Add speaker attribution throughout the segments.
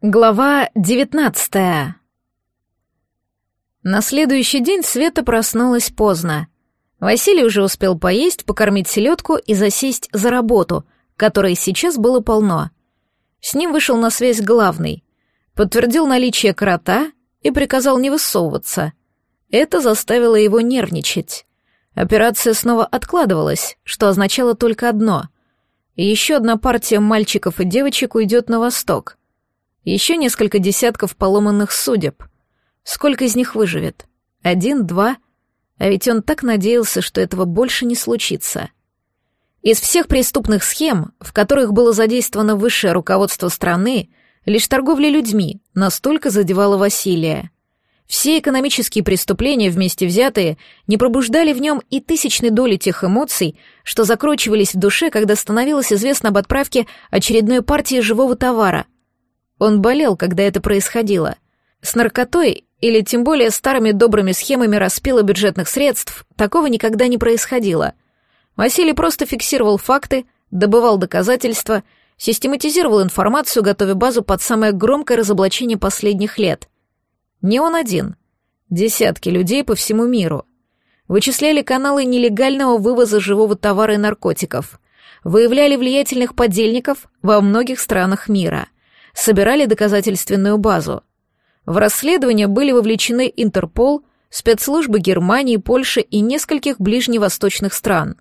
Speaker 1: Глава девятнадцатая. На следующий день Света проснулась поздно. Василий уже успел поесть, покормить селедку и засесть за работу, которой сейчас было полно. С ним вышел на связь главный, подтвердил наличие крота и приказал не высовываться. Это заставило его нервничать. Операция снова откладывалась, что означало только одно. Еще одна партия мальчиков и девочек уйдет на восток — еще несколько десятков поломанных судеб. Сколько из них выживет? Один, два? А ведь он так надеялся, что этого больше не случится. Из всех преступных схем, в которых было задействовано высшее руководство страны, лишь торговля людьми настолько задевала Василия. Все экономические преступления вместе взятые не пробуждали в нем и тысячной доли тех эмоций, что закручивались в душе, когда становилось известно об отправке очередной партии живого товара — он болел, когда это происходило. С наркотой или тем более старыми добрыми схемами распила бюджетных средств такого никогда не происходило. Василий просто фиксировал факты, добывал доказательства, систематизировал информацию, готовя базу под самое громкое разоблачение последних лет. Не он один. Десятки людей по всему миру. Вычисляли каналы нелегального вывоза живого товара и наркотиков. Выявляли влиятельных подельников во многих странах мира — собирали доказательственную базу. В расследование были вовлечены Интерпол, спецслужбы Германии, Польши и нескольких ближневосточных стран.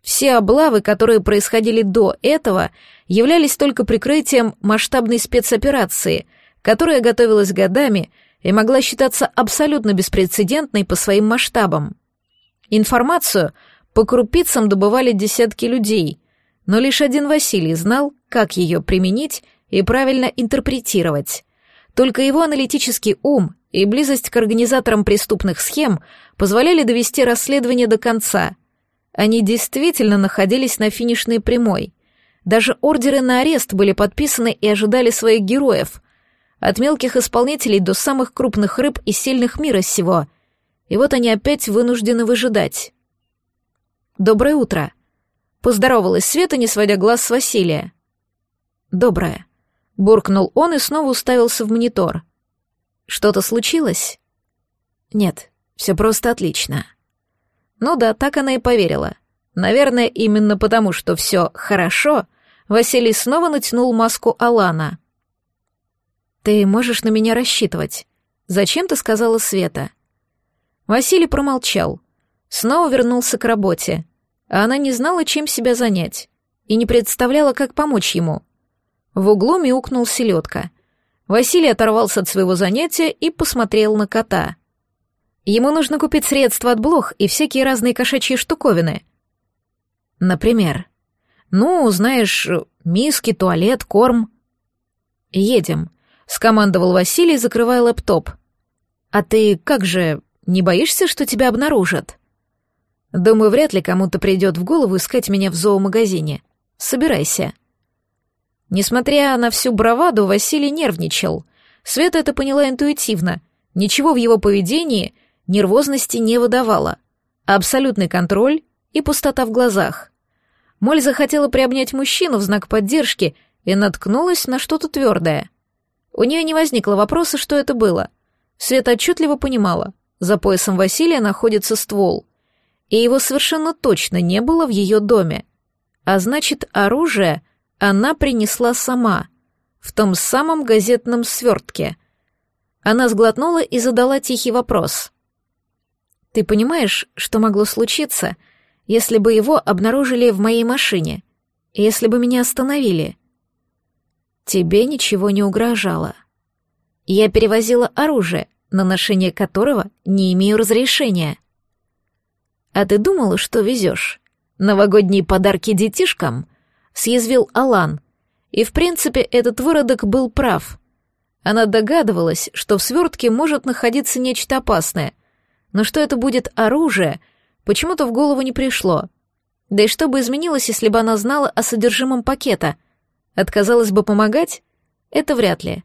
Speaker 1: Все облавы, которые происходили до этого, являлись только прикрытием масштабной спецоперации, которая готовилась годами и могла считаться абсолютно беспрецедентной по своим масштабам. Информацию по крупицам добывали десятки людей, но лишь один Василий знал, как ее применить и правильно интерпретировать. Только его аналитический ум и близость к организаторам преступных схем позволяли довести расследование до конца. Они действительно находились на финишной прямой. Даже ордеры на арест были подписаны и ожидали своих героев. От мелких исполнителей до самых крупных рыб и сильных мира сего. И вот они опять вынуждены выжидать. «Доброе утро», — поздоровалась Света, не сводя глаз с Василия. «Доброе», Буркнул он и снова уставился в монитор. «Что-то случилось?» «Нет, все просто отлично». Ну да, так она и поверила. Наверное, именно потому, что все хорошо, Василий снова натянул маску Алана. «Ты можешь на меня рассчитывать. Зачем ты сказала Света?» Василий промолчал. Снова вернулся к работе. А она не знала, чем себя занять, и не представляла, как помочь ему — в углу мяукнул селедка. Василий оторвался от своего занятия и посмотрел на кота. Ему нужно купить средства от блох и всякие разные кошачьи штуковины. Например. Ну, знаешь, миски, туалет, корм. «Едем», — скомандовал Василий, закрывая лэптоп. «А ты как же, не боишься, что тебя обнаружат?» «Думаю, вряд ли кому-то придет в голову искать меня в зоомагазине. Собирайся». Несмотря на всю браваду, Василий нервничал. Света это поняла интуитивно. Ничего в его поведении нервозности не выдавало. Абсолютный контроль и пустота в глазах. Моль захотела приобнять мужчину в знак поддержки и наткнулась на что-то твердое. У нее не возникло вопроса, что это было. Света отчетливо понимала, за поясом Василия находится ствол, и его совершенно точно не было в ее доме. А значит, оружие — она принесла сама, в том самом газетном свертке. Она сглотнула и задала тихий вопрос. «Ты понимаешь, что могло случиться, если бы его обнаружили в моей машине, если бы меня остановили?» «Тебе ничего не угрожало. Я перевозила оружие, на ношение которого не имею разрешения». «А ты думала, что везешь? Новогодние подарки детишкам?» Съязвил Алан. И, в принципе, этот выродок был прав. Она догадывалась, что в свертке может находиться нечто опасное, но что это будет оружие, почему-то в голову не пришло. Да и что бы изменилось, если бы она знала о содержимом пакета? Отказалась бы помогать? Это вряд ли.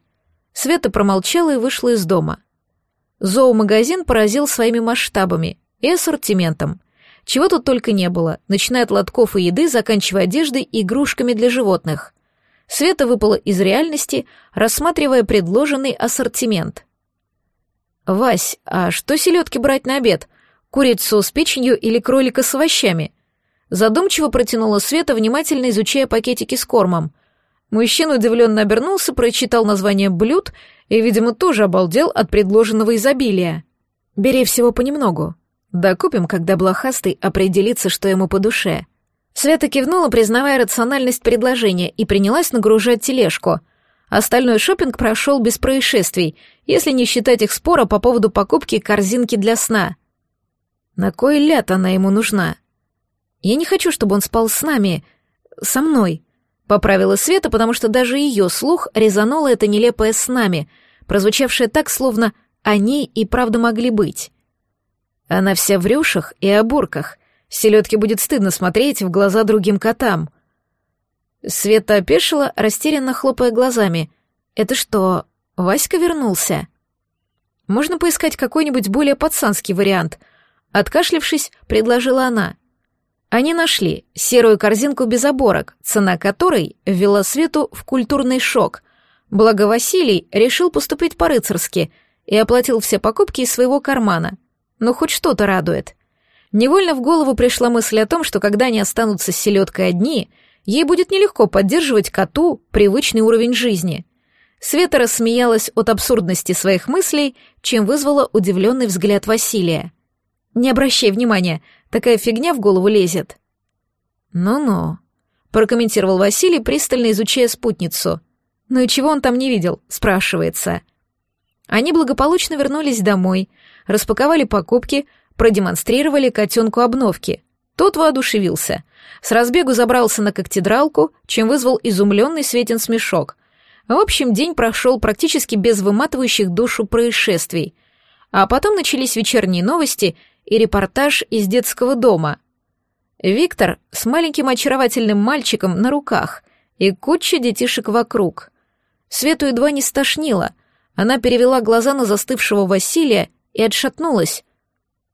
Speaker 1: Света промолчала и вышла из дома. Зоомагазин поразил своими масштабами и ассортиментом. Чего тут только не было, начиная от лотков и еды, заканчивая одеждой и игрушками для животных. Света выпала из реальности, рассматривая предложенный ассортимент. «Вась, а что селедки брать на обед? Курицу с печенью или кролика с овощами?» Задумчиво протянула Света, внимательно изучая пакетики с кормом. Мужчина удивленно обернулся, прочитал название блюд и, видимо, тоже обалдел от предложенного изобилия. «Бери всего понемногу. Докупим, когда блохастый определится, что ему по душе». Света кивнула, признавая рациональность предложения, и принялась нагружать тележку. Остальной шопинг прошел без происшествий, если не считать их спора по поводу покупки корзинки для сна. На кой ляд она ему нужна? Я не хочу, чтобы он спал с нами, со мной. Поправила Света, потому что даже ее слух резануло это нелепое с нами, прозвучавшее так, словно они и правда могли быть. Она вся в рюшах и оборках. Селедке будет стыдно смотреть в глаза другим котам. Света опешила, растерянно хлопая глазами. «Это что, Васька вернулся?» «Можно поискать какой-нибудь более пацанский вариант», — откашлившись, предложила она — они нашли серую корзинку без оборок, цена которой ввела Свету в культурный шок. Благо Василий решил поступить по-рыцарски и оплатил все покупки из своего кармана. Но хоть что-то радует. Невольно в голову пришла мысль о том, что когда они останутся с селедкой одни, ей будет нелегко поддерживать коту привычный уровень жизни. Света рассмеялась от абсурдности своих мыслей, чем вызвала удивленный взгляд Василия. «Не обращай внимания, Такая фигня в голову лезет». «Ну-ну», — прокомментировал Василий, пристально изучая спутницу. «Ну и чего он там не видел?» — спрашивается. Они благополучно вернулись домой, распаковали покупки, продемонстрировали котенку обновки. Тот воодушевился. С разбегу забрался на когтедралку, чем вызвал изумленный Светин смешок. В общем, день прошел практически без выматывающих душу происшествий. А потом начались вечерние новости и репортаж из детского дома. Виктор с маленьким очаровательным мальчиком на руках и куча детишек вокруг. Свету едва не стошнило. Она перевела глаза на застывшего Василия и отшатнулась.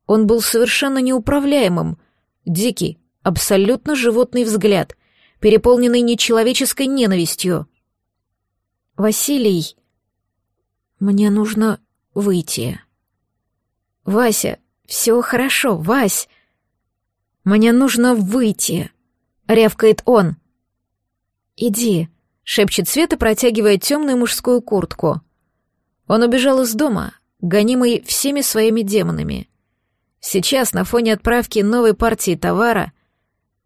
Speaker 1: Он был совершенно неуправляемым. Дикий, абсолютно животный взгляд, переполненный нечеловеческой ненавистью. «Василий, мне нужно выйти». «Вася, «Все хорошо, Вась!» «Мне нужно выйти!» — рявкает он. «Иди», — шепчет Света, протягивая темную мужскую куртку. Он убежал из дома, гонимый всеми своими демонами. Сейчас, на фоне отправки новой партии товара,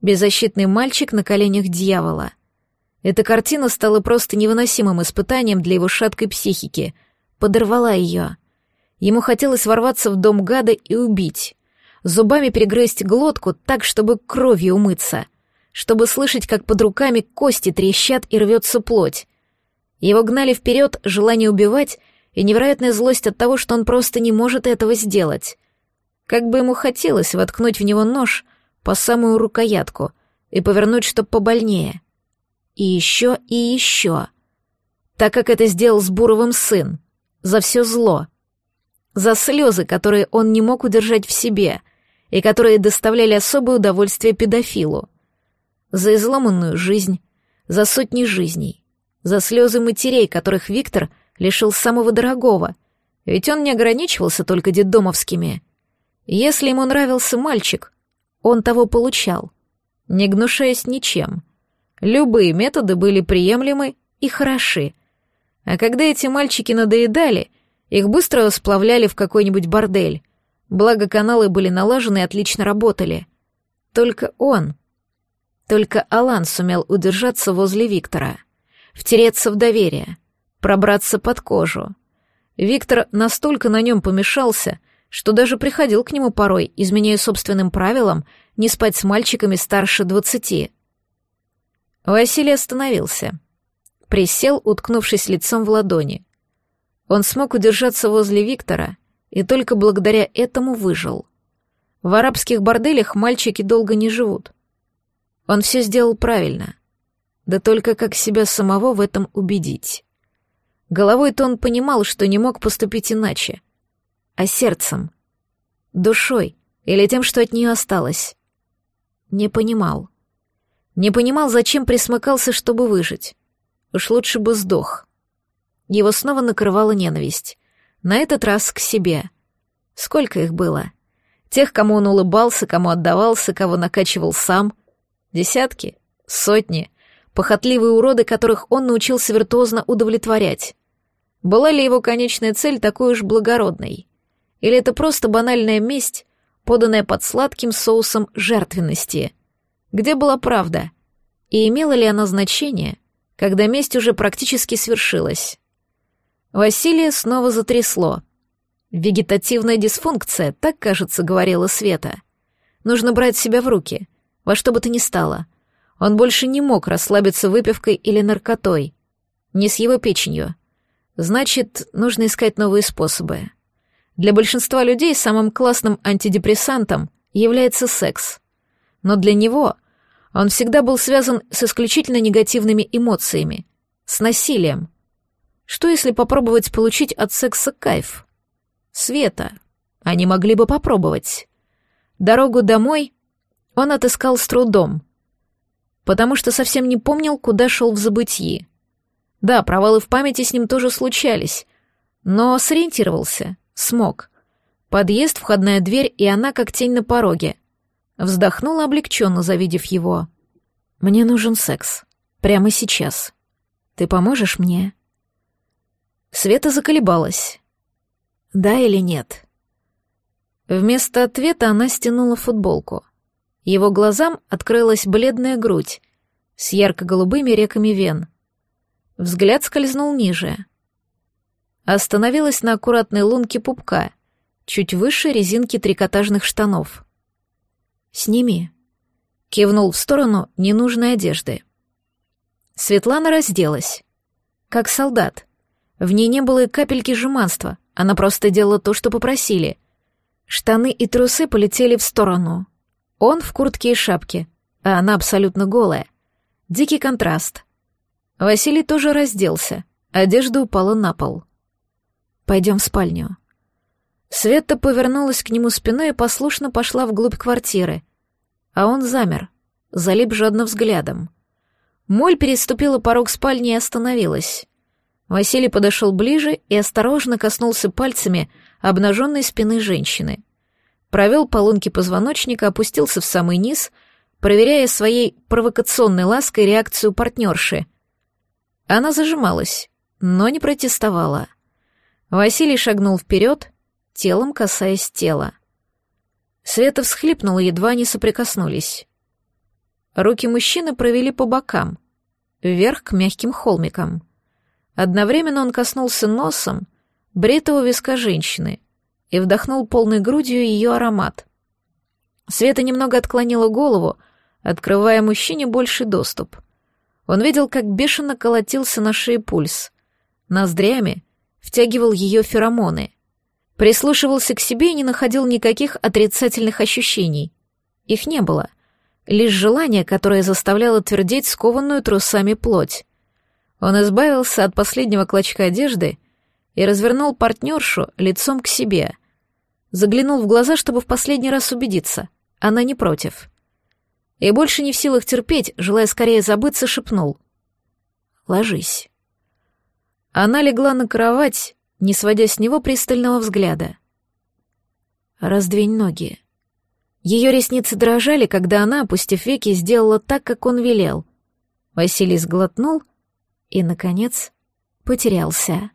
Speaker 1: беззащитный мальчик на коленях дьявола. Эта картина стала просто невыносимым испытанием для его шаткой психики, подорвала ее — Ему хотелось ворваться в дом гада и убить. Зубами перегрызть глотку так, чтобы кровью умыться. Чтобы слышать, как под руками кости трещат и рвется плоть. Его гнали вперед желание убивать и невероятная злость от того, что он просто не может этого сделать. Как бы ему хотелось воткнуть в него нож по самую рукоятку и повернуть, чтоб побольнее. И еще, и еще. Так как это сделал с Буровым сын. За все зло — за слезы, которые он не мог удержать в себе и которые доставляли особое удовольствие педофилу, за изломанную жизнь, за сотни жизней, за слезы матерей, которых Виктор лишил самого дорогого, ведь он не ограничивался только детдомовскими. Если ему нравился мальчик, он того получал, не гнушаясь ничем. Любые методы были приемлемы и хороши. А когда эти мальчики надоедали — их быстро сплавляли в какой-нибудь бордель. Благо каналы были налажены и отлично работали. Только он, только Алан сумел удержаться возле Виктора, втереться в доверие, пробраться под кожу. Виктор настолько на нем помешался, что даже приходил к нему порой, изменяя собственным правилам, не спать с мальчиками старше двадцати. Василий остановился. Присел, уткнувшись лицом в ладони. Он смог удержаться возле Виктора и только благодаря этому выжил. В арабских борделях мальчики долго не живут. Он все сделал правильно. Да только как себя самого в этом убедить? Головой-то он понимал, что не мог поступить иначе. А сердцем? Душой? Или тем, что от нее осталось? Не понимал. Не понимал, зачем присмыкался, чтобы выжить. Уж лучше бы сдох. Его снова накрывала ненависть. На этот раз к себе. Сколько их было? Тех, кому он улыбался, кому отдавался, кого накачивал сам. Десятки? Сотни? Похотливые уроды, которых он научился виртуозно удовлетворять. Была ли его конечная цель такой уж благородной? Или это просто банальная месть, поданная под сладким соусом жертвенности? Где была правда? И имела ли она значение, когда месть уже практически свершилась? Василия снова затрясло. «Вегетативная дисфункция», так, кажется, говорила Света. «Нужно брать себя в руки, во что бы то ни стало. Он больше не мог расслабиться выпивкой или наркотой. Не с его печенью. Значит, нужно искать новые способы. Для большинства людей самым классным антидепрессантом является секс. Но для него он всегда был связан с исключительно негативными эмоциями, с насилием, что если попробовать получить от секса кайф? Света. Они могли бы попробовать. Дорогу домой он отыскал с трудом, потому что совсем не помнил, куда шел в забытии. Да, провалы в памяти с ним тоже случались, но сориентировался, смог. Подъезд, входная дверь, и она как тень на пороге. Вздохнула облегченно, завидев его. «Мне нужен секс. Прямо сейчас. Ты поможешь мне?» Света заколебалась. Да или нет? Вместо ответа она стянула футболку. Его глазам открылась бледная грудь с ярко-голубыми реками вен. Взгляд скользнул ниже. Остановилась на аккуратной лунке пупка, чуть выше резинки трикотажных штанов. «Сними», — кивнул в сторону ненужной одежды. Светлана разделась, как солдат. В ней не было и капельки жеманства, она просто делала то, что попросили. Штаны и трусы полетели в сторону. Он в куртке и шапке, а она абсолютно голая. Дикий контраст. Василий тоже разделся, одежда упала на пол. «Пойдем в спальню». Света повернулась к нему спиной и послушно пошла вглубь квартиры. А он замер, залип жадно взглядом. Моль переступила порог спальни и остановилась. Василий подошел ближе и осторожно коснулся пальцами обнаженной спины женщины. Провел по лунке позвоночника, опустился в самый низ, проверяя своей провокационной лаской реакцию партнерши. Она зажималась, но не протестовала. Василий шагнул вперед, телом касаясь тела. Света всхлипнула, едва не соприкоснулись. Руки мужчины провели по бокам, вверх к мягким холмикам. Одновременно он коснулся носом бритого виска женщины и вдохнул полной грудью ее аромат. Света немного отклонила голову, открывая мужчине больший доступ. Он видел, как бешено колотился на шее пульс. Ноздрями втягивал ее феромоны. Прислушивался к себе и не находил никаких отрицательных ощущений. Их не было. Лишь желание, которое заставляло твердеть скованную трусами плоть. Он избавился от последнего клочка одежды и развернул партнершу лицом к себе. Заглянул в глаза, чтобы в последний раз убедиться. Она не против. И больше не в силах терпеть, желая скорее забыться, шепнул. «Ложись». Она легла на кровать, не сводя с него пристального взгляда. «Раздвинь ноги». Ее ресницы дрожали, когда она, опустив веки, сделала так, как он велел. Василий сглотнул — и, наконец, потерялся.